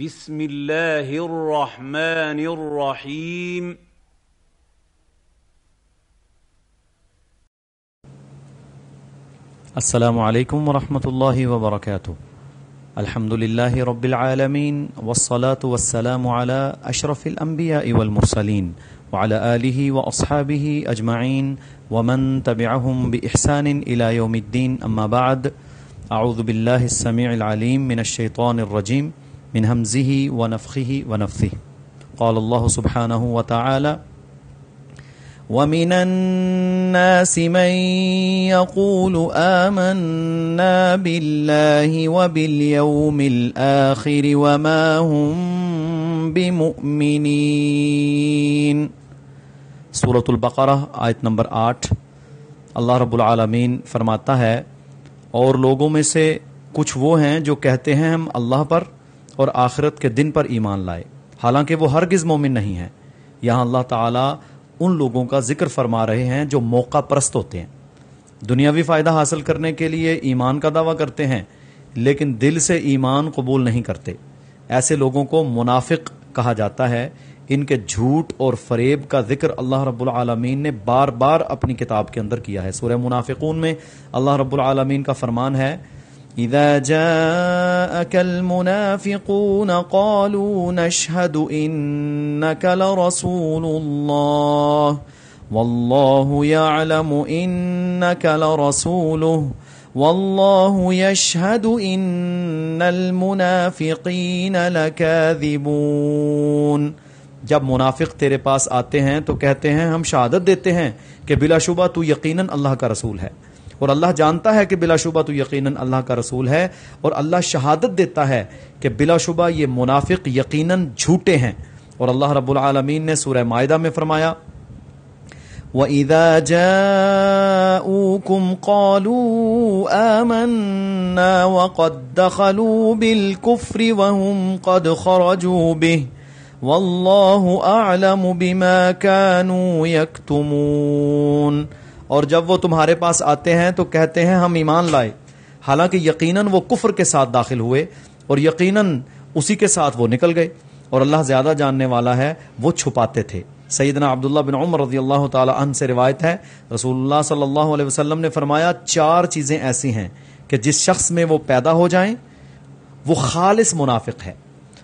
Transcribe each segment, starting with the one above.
بسم الله الرحمن الرحيم السلام عليكم ورحمة الله وبركاته الحمد لله رب العالمين والصلاة والسلام على أشرف الأنبياء والمرسلين وعلى آله وأصحابه أجمعين ومن تبعهم بإحسان إلى يوم الدين أما بعد أعوذ بالله السميع العليم من الشيطان الرجيم من همزه ونفخه ونفثه. قال الله سبحانه وتعالى ومن الناس من يقول آمنا بالله وباليوم الآخر وما هم بمؤمنين. سورة البقرہ آیت نمبر آٹھ. اللہ رب العالمین فرماتا ہے، اور لوگوں میں سے کچھ وہ ہیں جو کہتے ہیں ہم اللہ پر اور آخرت کے دن پر ایمان لائے۔ حالانکہ وہ ہرگز مومن نہیں ہیں۔ یہاں اللہ تعالیٰ ان لوگوں کا ذکر فرما رہے ہیں جو موقع پرست ہوتے ہیں۔ دنیاوی فائدہ حاصل کرنے کے لیے ایمان کا دعویٰ کرتے ہیں، لیکن دل سے ایمان قبول نہیں کرتے۔ ایسے لوگوں کو منافق کہا جاتا ہے۔ ان کے جھوٹ اور فریب کا ذکر اللہ رب العالمین نے بار بار اپنی کتاب کے اندر کیا ہے۔ سورہ منافقون میں اللہ رب العالمین کا فرمان ہے اذا جاءك المنافقون قالوا نشهد انك لرسول الله والله يعلم انك لرسوله والله يشهد ان المنافقين لكاذبون جب منافق تیرے پاس آتے ہیں تو کہتے ہیں ہم شہادت دیتے ہیں کہ بلا شبہ تو یقیناً اللہ کا رسول ہے اور اللہ جانتا ہے کہ بلا شبہ تو یقیناً اللہ کا رسول ہے اور اللہ شہادت دیتا ہے کہ بلا شبہ یہ منافق یقیناً جھوٹے ہیں۔ اور اللہ رب العالمین نے سورہ معاہدہ میں فرمایا، وَإِذَا جَاءُوكُمْ قَالُوا آمَنَّا وَقَدْ دَخَلُوا بِالْكُفْرِ وَهُمْ قَدْ خَرَجُوا بِهِ وَاللَّهُ أَعْلَمُ بِمَا كَانُوا يَكْتُمُونَ۔ اور جب وہ تمہارے پاس آتے ہیں تو کہتے ہیں ہم ایمان لائے۔ حالانکہ یقیناً وہ کفر کے ساتھ داخل ہوئے اور یقیناً اسی کے ساتھ وہ نکل گئے اور اللہ زیادہ جاننے والا ہے، وہ چھپاتے تھے۔ سیدنا عبداللہ بن عمر رضی اللہ تعالی عنہ سے روایت ہے، رسول اللہ صلی اللہ علیہ وسلم نے فرمایا، چار چیزیں ایسی ہیں کہ جس شخص میں وہ پیدا ہو جائیں، وہ خالص منافق ہے۔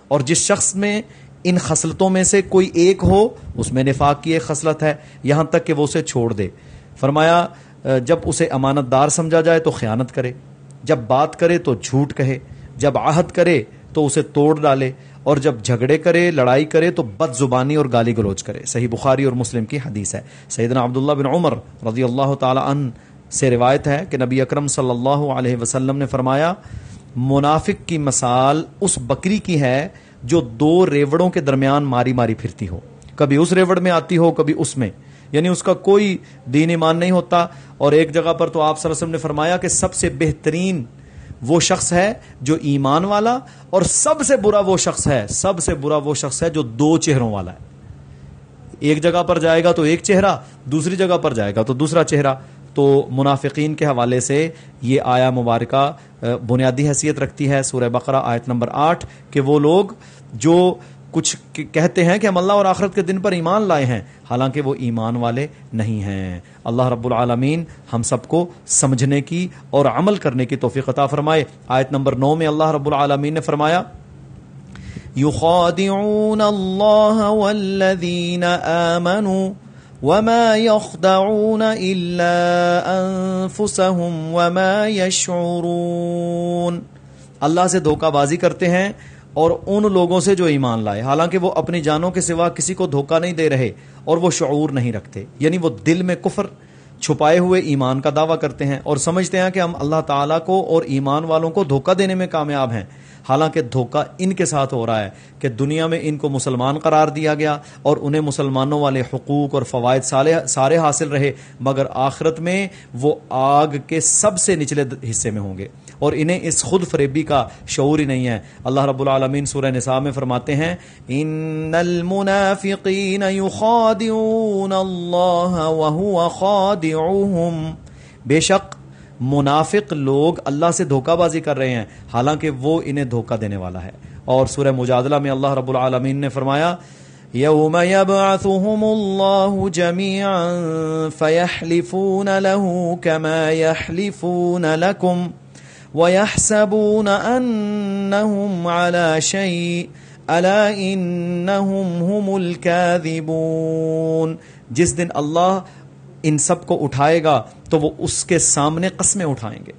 اور جس شخص میں ان خصلتوں میں سے کوئی ایک ہو، اس میں نفاق کی ایک خصلت ہے، یہاں تک کہ وہ اسے چھوڑ دے۔ فرمایا جب اسے امانت دار سمجھا جائے تو خیانت کرے، جب بات کرے تو جھوٹ کہے، جب عہد کرے تو اسے توڑ ڈالے، اور جب جھگڑے کرے، لڑائی کرے تو بد زبانی اور گالی گلوچ کرے۔ صحیح بخاری اور مسلم کی حدیث ہے۔ سیدنا عبداللہ بن عمر رضی اللہ تعالی عنہ سے روایت ہے کہ نبی اکرم صلی اللہ علیہ وسلم نے فرمایا، منافق کی مثال اس بکری کی ہے جو دو ریوڑوں کے درمیان ماری ماری پھرتی ہو۔ کبھی اس ریوڑ میں آتی ہو، کبھی اس میں۔ یعنی اس کا کوئی دین ایمان نہیں ہوتا اور ایک جگہ پر تو آپ صلی اللہ علیہ وسلم نے فرمایا کہ سب سے بہترین وہ شخص ہے جو ایمان والا اور سب سے برا وہ شخص ہے، سب سے برا وہ شخص ہے جو دو چہروں والا ہے۔ ایک جگہ پر جائے گا تو ایک چہرہ، دوسری جگہ پر جائے گا تو دوسرا چہرہ۔ تو منافقین کے حوالے سے یہ آیا مبارکہ بنیادی حیثیت رکھتی ہے سورہ بقرہ آیت نمبر آٹھ کہ وہ لوگ جو کچھ کہتے ہیں کہ ہم اللہ اور آخرت کے دن پر ایمان لائے ہیں، حالانکہ وہ ایمان والے نہیں ہیں۔ اللہ رب العالمین ہم سب کو سمجھنے کی اور عمل کرنے کی توفیق عطا فرمائے۔ آیت نمبر نو میں اللہ رب العالمین نے فرمایا يخادعون الله والذين آمنوا وما يخدعون إلا أنفسهم وما يشعرون اللہ سے دھوکہ بازی کرتے ہیں اور ان لوگوں سے جو ایمان لائے۔ حالانکہ وہ اپنی جانوں کے سوا کسی کو دھوکہ نہیں دے رہے اور وہ شعور نہیں رکھتے۔ یعنی وہ دل میں کفر، چھپائے ہوئے ایمان کا دعویٰ کرتے ہیں اور سمجھتے ہیں کہ ہم اللہ تعالیٰ کو اور ایمان والوں کو دھوکہ دینے میں کامیاب ہیں۔ حالانکہ دھوکہ ان کے ساتھ ہو رہا ہے کہ دنیا میں ان کو مسلمان قرار دیا گیا اور انہیں مسلمانوں والے حقوق اور فوائد سارے حاصل رہے، مگر آخرت میں وہ آگ کے سب سے نچلے حصے میں ہوں گے۔ اور انہیں اس خود فریبی کا شعور ہی نہیں ہے۔ اللہ رب العالمین سورہ نساء میں فرماتے ہیں ان المنافقین یخادعون اللہ وهو خادعهم۔ بے شک منافق لوگ اللہ سے دھوکہ بازی کر رہے ہیں، حالانکہ وہ انہیں دھوکہ دینے والا ہے۔ اور سورہ مجادلہ میں اللہ رب العالمین نے فرمایا يوم يبعثهم الله جميعا فيحلفون له كما يحلفون لكم ويحسبون أنهم على شيء ألا إنهم هم الكاذبون جس دن اللہ ان سب کو اٹھائے گا تو وہ اس کے سامنے قسمیں اٹھائیں گے۔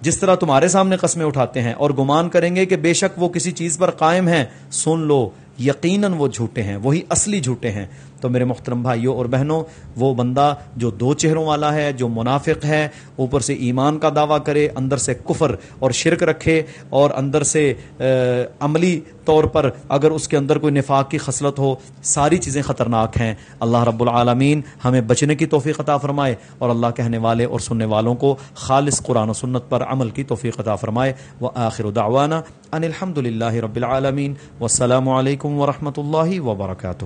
جس طرح تمہارے سامنے قسمیں اٹھاتے ہیں اور گمان کریں گے کہ بے شک وہ کسی چیز پر قائم ہیں، سن لو، یقیناً وہ جھوٹے ہیں، وہی اصلی جھوٹے ہیں۔ تو میرے محترم بھائیوں اور بہنوں، وہ بندہ جو دو چہروں والا ہے، جو منافق ہے، اوپر سے ایمان کا دعویٰ کرے، اندر سے کفر اور شرک رکھے اور اندر سے عملی طور پر اگر اس کے اندر کوئی نفاق کی خصلت ہو، ساری چیزیں خطرناک ہیں۔ اللہ رب العالمین ہمیں بچنے کی توفیق عطا فرمائے اور اللہ کہنے والے اور سننے والوں کو خالص قرآن و سنت پر عمل کی توفیق عطا فرمائے۔ وہ آخر دعوانا ان الحمد للہ رب العالمین۔ والسلام علیکم ورحمۃ اللہ وبرکاتہ۔